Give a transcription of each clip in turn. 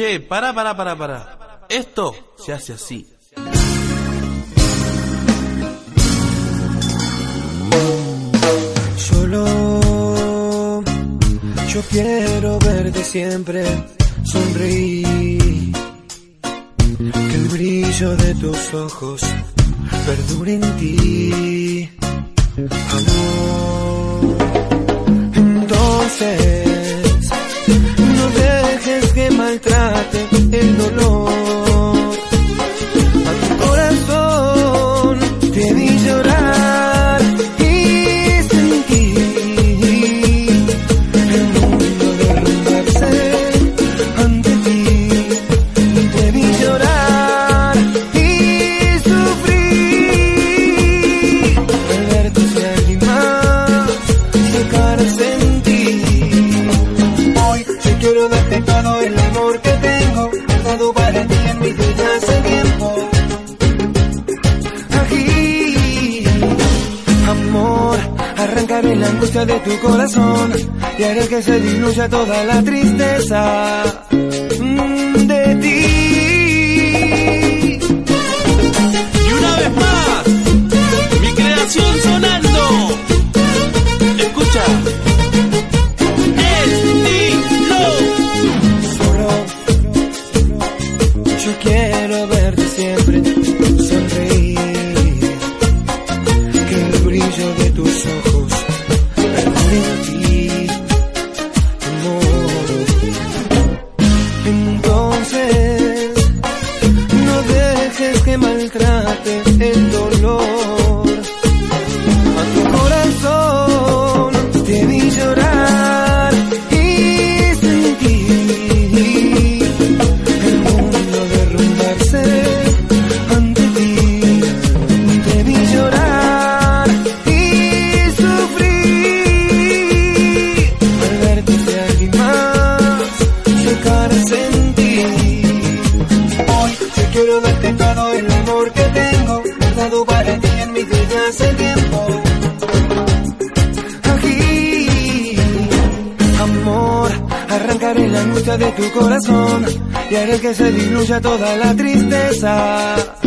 Che, para, para, para, pará. Esto se hace así. Solo yo quiero verte siempre sonreír. Que el brillo de tus ojos perdure en ti. Amor corazón y haré que se diluya toda la tristeza. arrancaré la angustia de tu corazón y haré que se diluya toda la tristeza.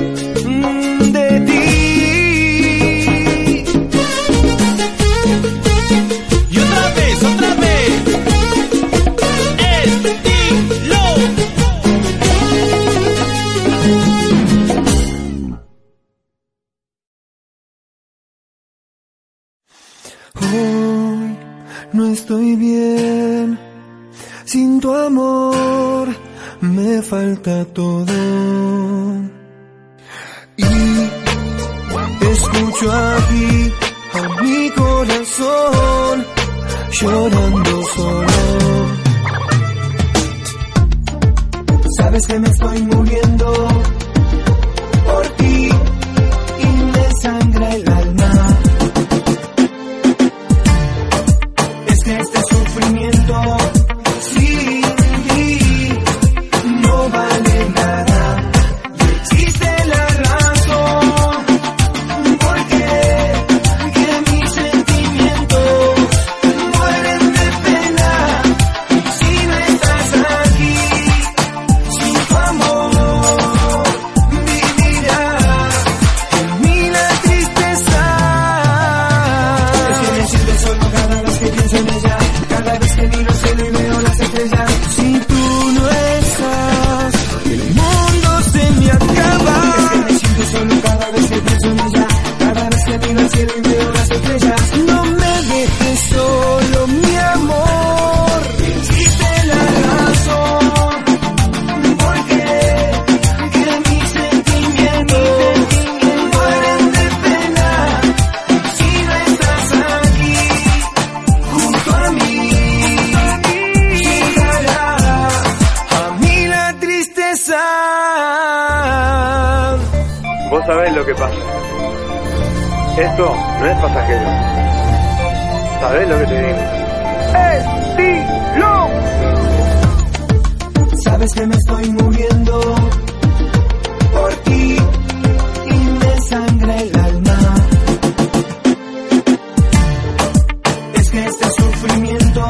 que este sufrimiento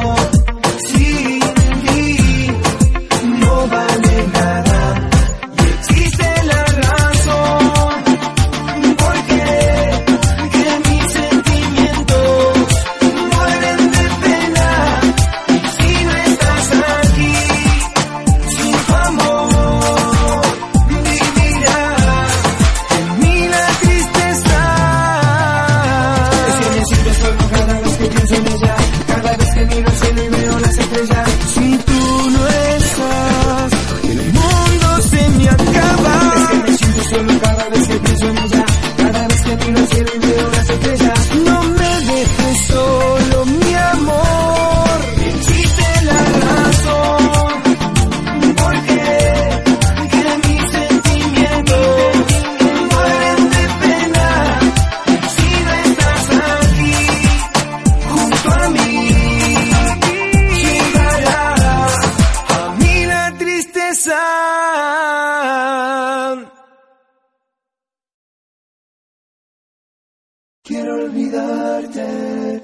olvidarte.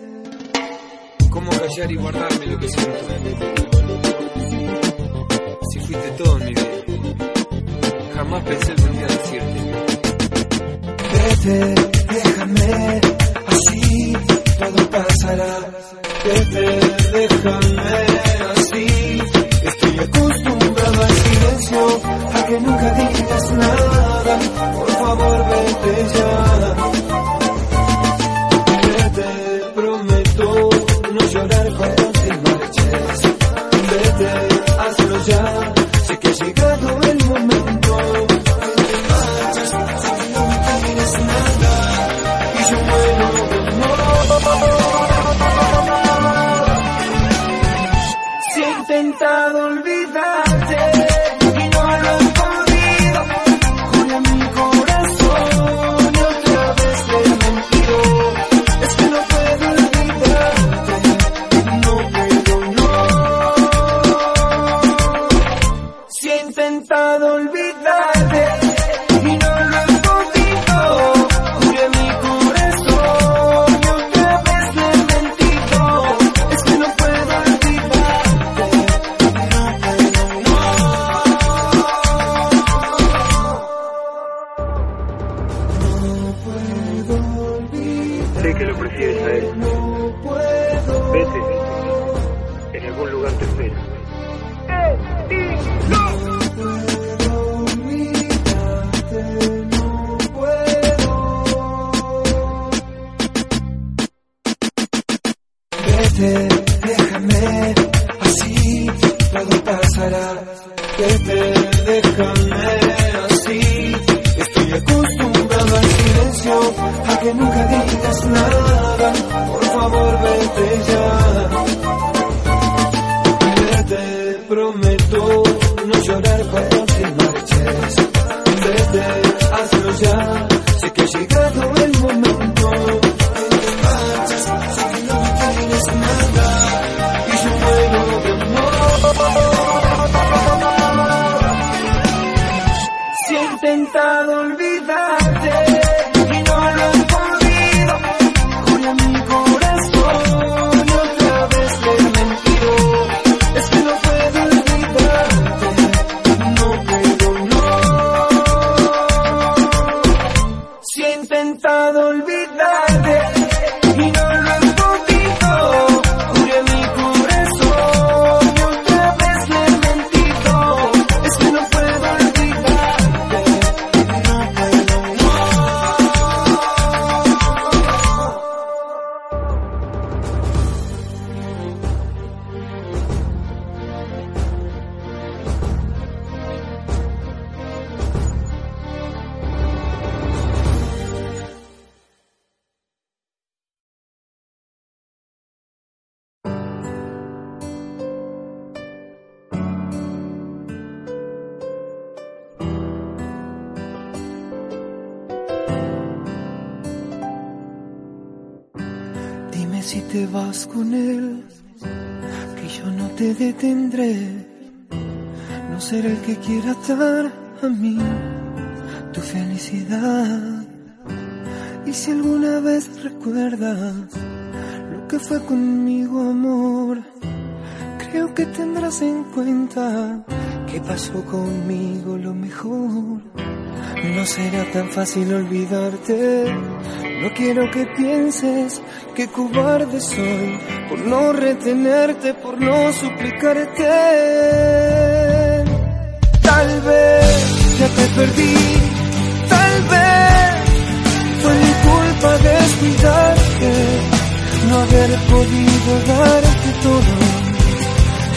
¿Cómo callar y guardarme lo que siento? Si fuiste todo en mi vida, jamás pensé algún día decirte. Vete, déjame, así todo pasará. Vete, déjame, así. Estoy acostumbrado al silencio, a que nunca digas nada. Por favor, vete ya. Con él, que yo no te detendré. No seré el que quiera dar a mí tu felicidad. Y si alguna vez recuerdas lo que fue conmigo, amor, creo que tendrás en cuenta que pasó conmigo lo mejor. No será tan fácil olvidarte. No quiero que pienses que cobarde soy por no retenerte, por no suplicarte. Tal vez ya te perdí, tal vez fue mi culpa descuidarte, no haber podido darte todo.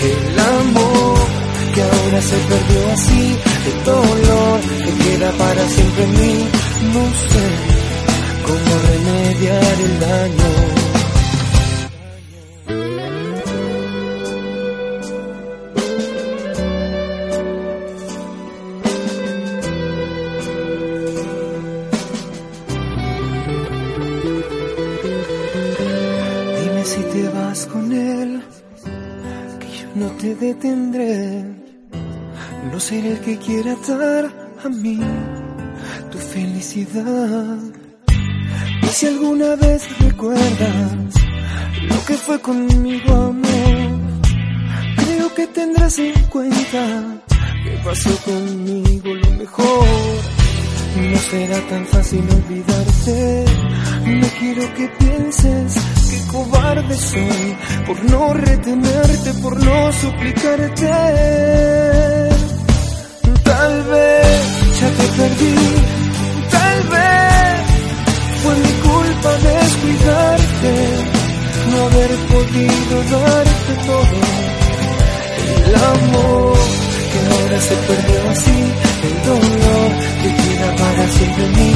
El amor que ahora se perdió así, el dolor que queda para siempre en mí, no sé cómo remediar el daño. Dime si te vas con él, que yo no te detendré. El que quiera dar a mí tu felicidad. Y si alguna vez recuerdas lo que fue conmigo, amor, creo que tendrás en cuenta que pasó conmigo lo mejor. No será tan fácil olvidarte. No quiero que pienses que cobarde soy por no retenerte, por no suplicarte. Tal vez ya te perdí, tal vez fue mi culpa descuidarte, no haber podido darte todo. El amor que ahora se perdió así, el dolor que queda para siempre en mí,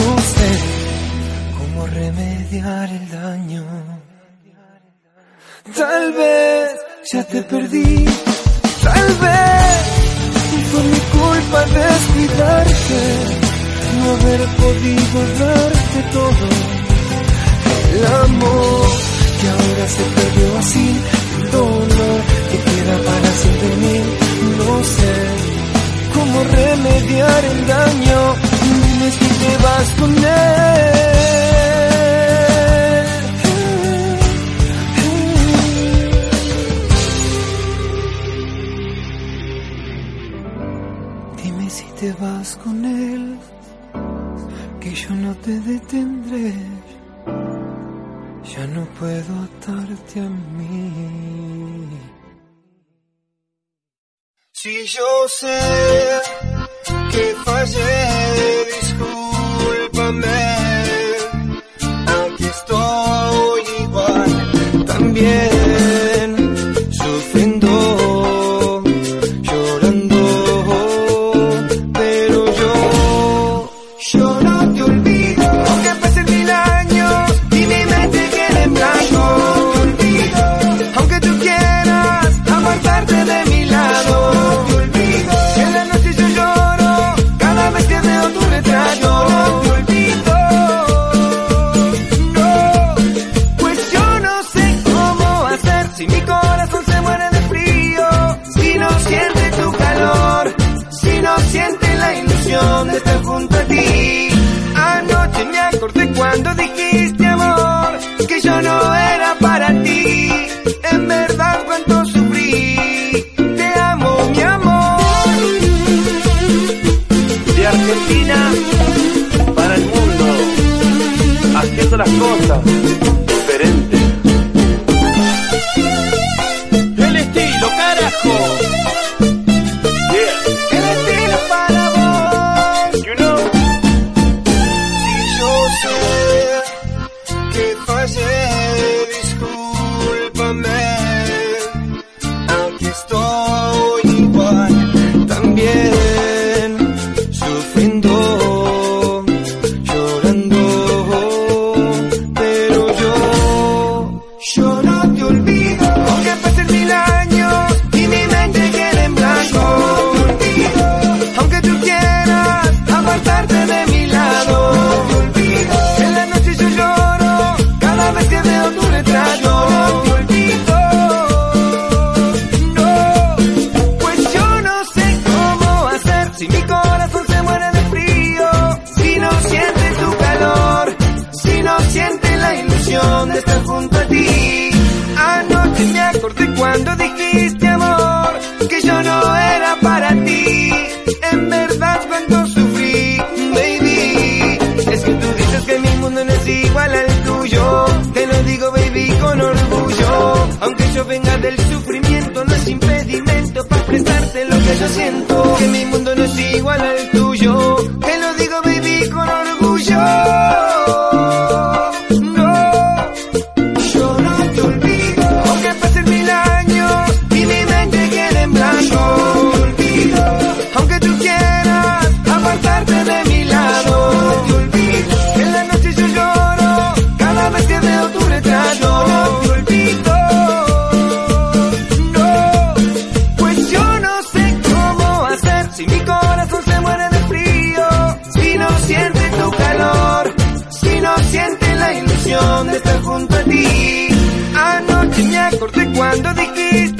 no sé cómo remediar el daño. Tal vez ya te perdí, tal vez culpa descuidarte, no haber podido darte todo. El amor que ahora se perdió así, el dolor que queda para siempre en mí, no sé cómo remediar el daño. Dime si te vas con él. Con él, que yo no te detendré. Ya no puedo atarte a mí. Si yo sé que fallé, discúlpame. Aquí estoy igual, también yo venga del sufrimiento, no es impedimento para expresarte lo que yo siento. Que mi mundo no es igual al tuyo. Acordé cuando dijiste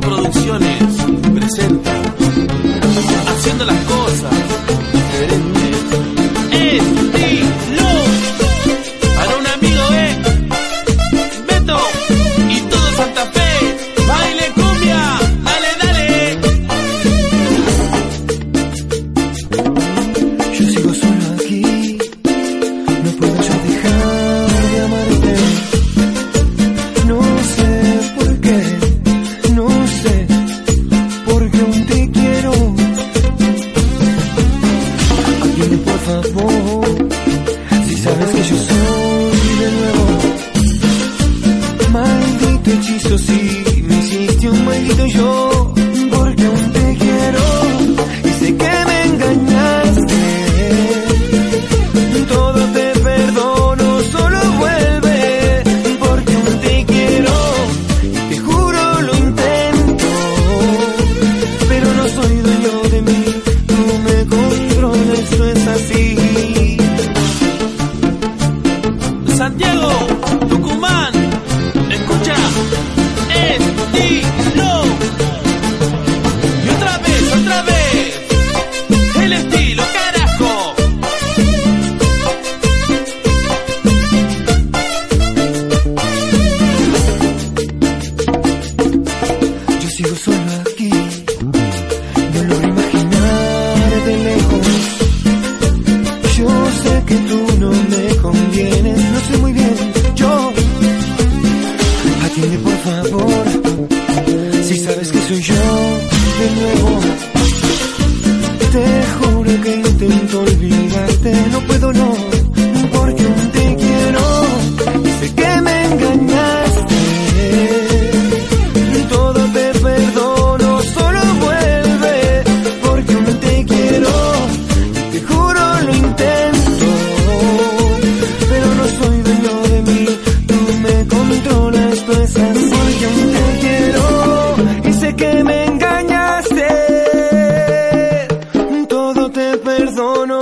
Producciones.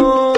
Oh.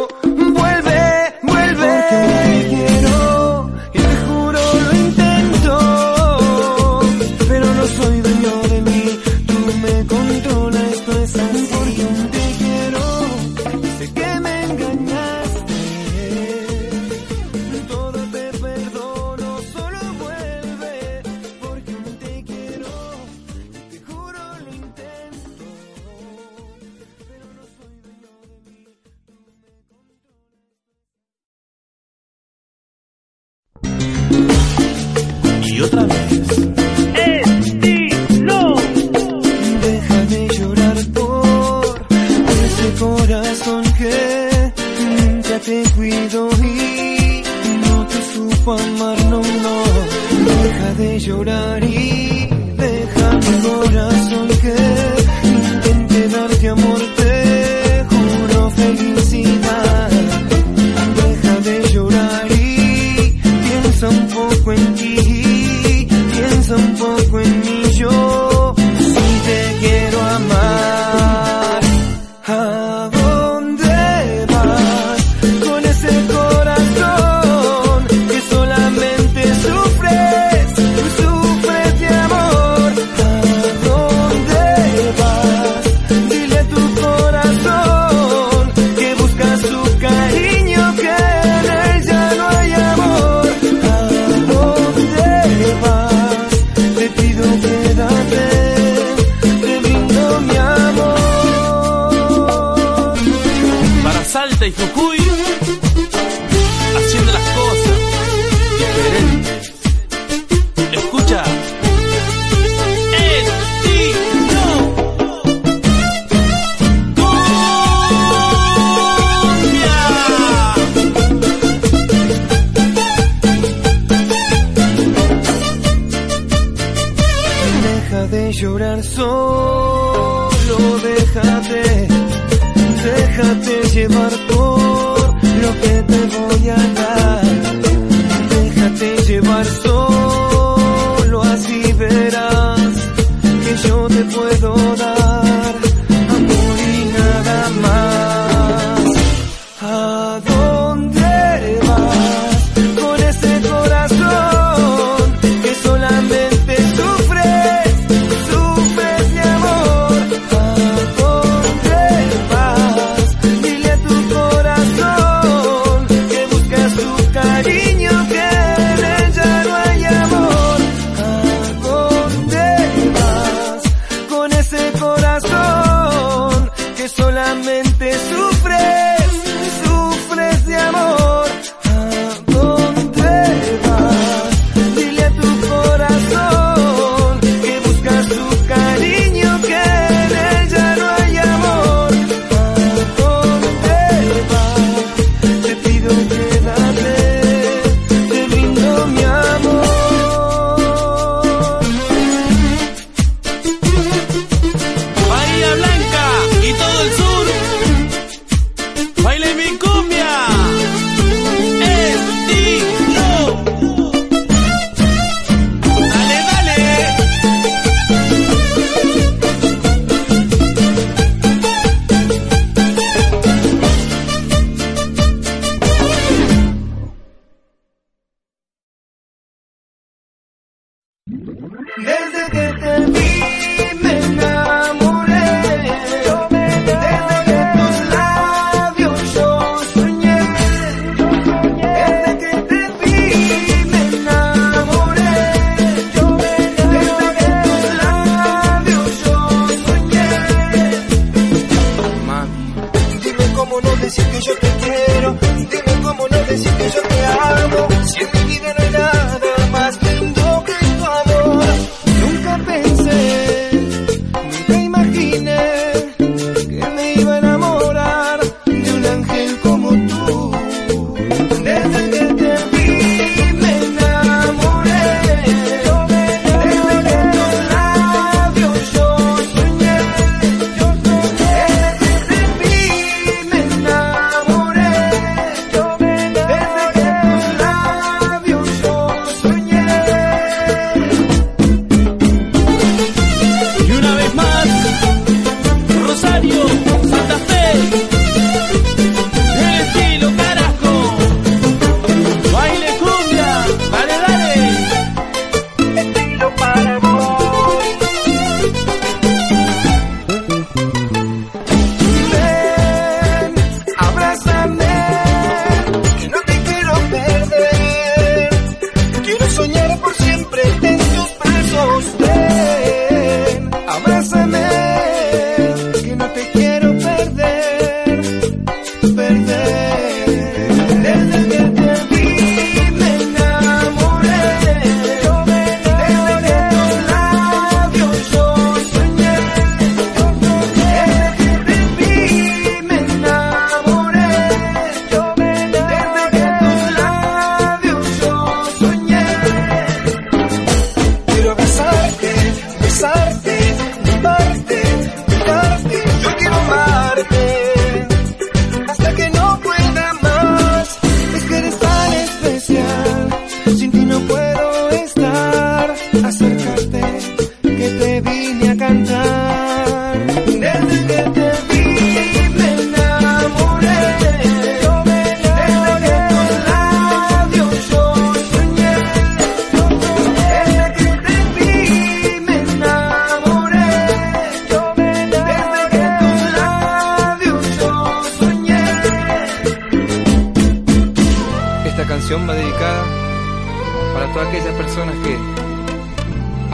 personas que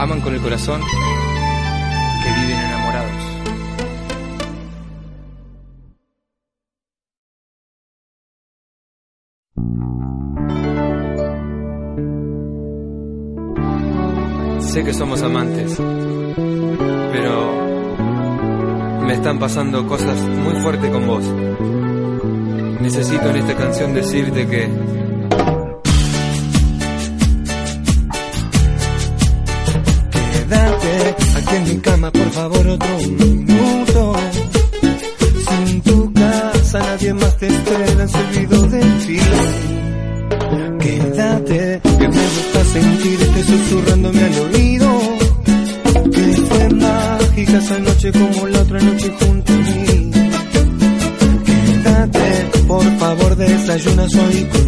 aman con el corazón, que viven enamorados. Sé que somos amantes, pero me están pasando cosas muy fuertes con vos. Necesito en esta canción decirte que desayunas hoy con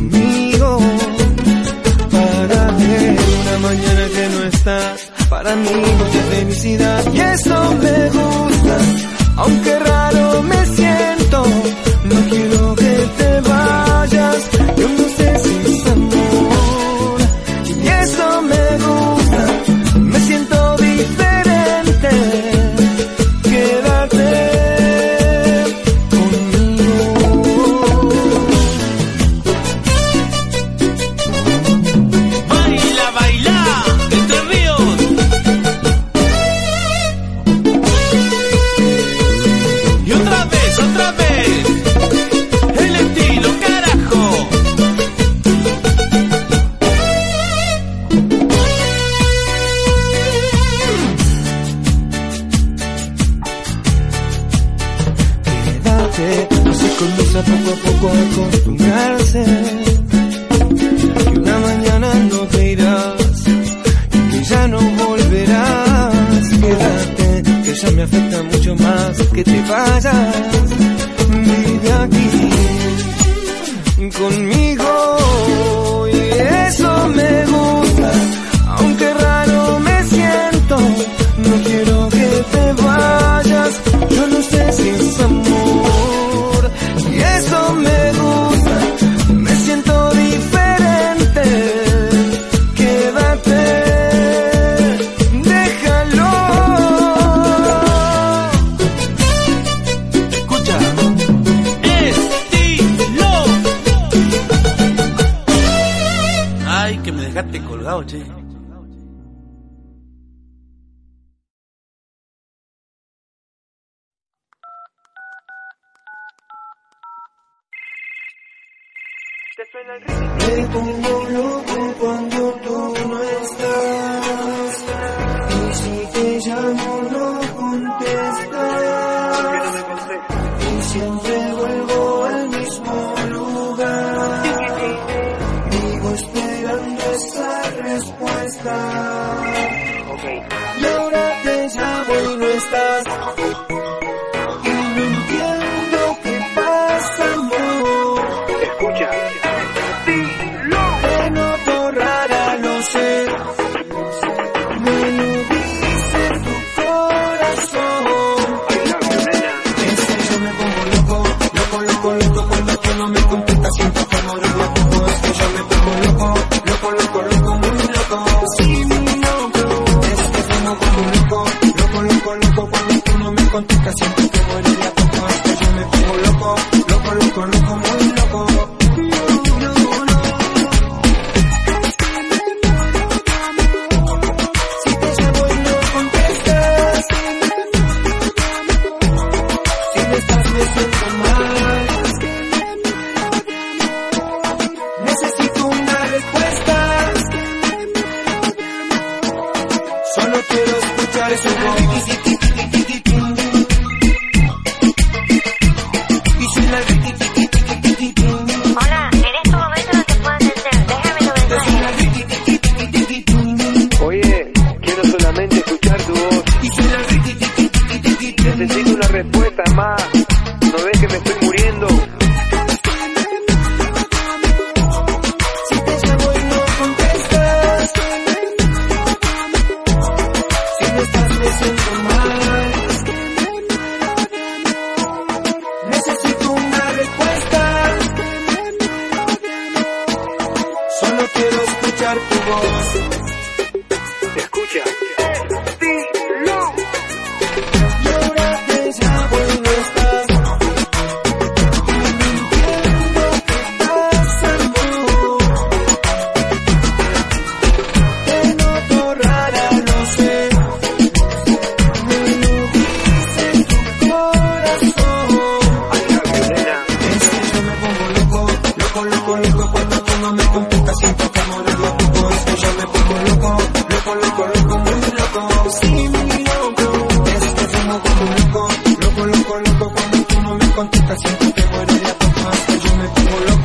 me afecta mucho más que te vayas. Vive aquí conmigo. esa respuesta.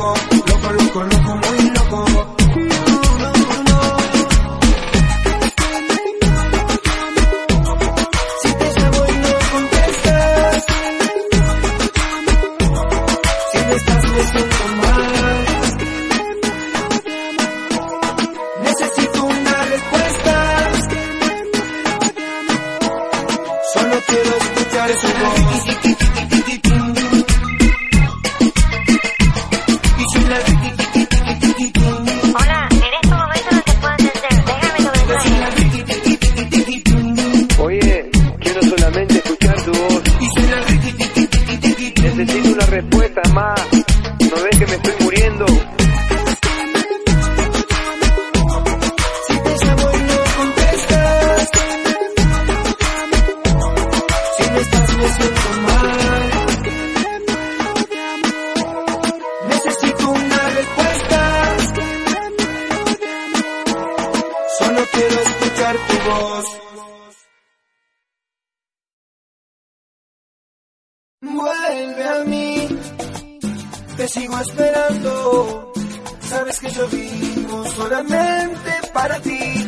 loco, loco, loco. te sigo esperando. Sabes que yo vivo solamente para ti.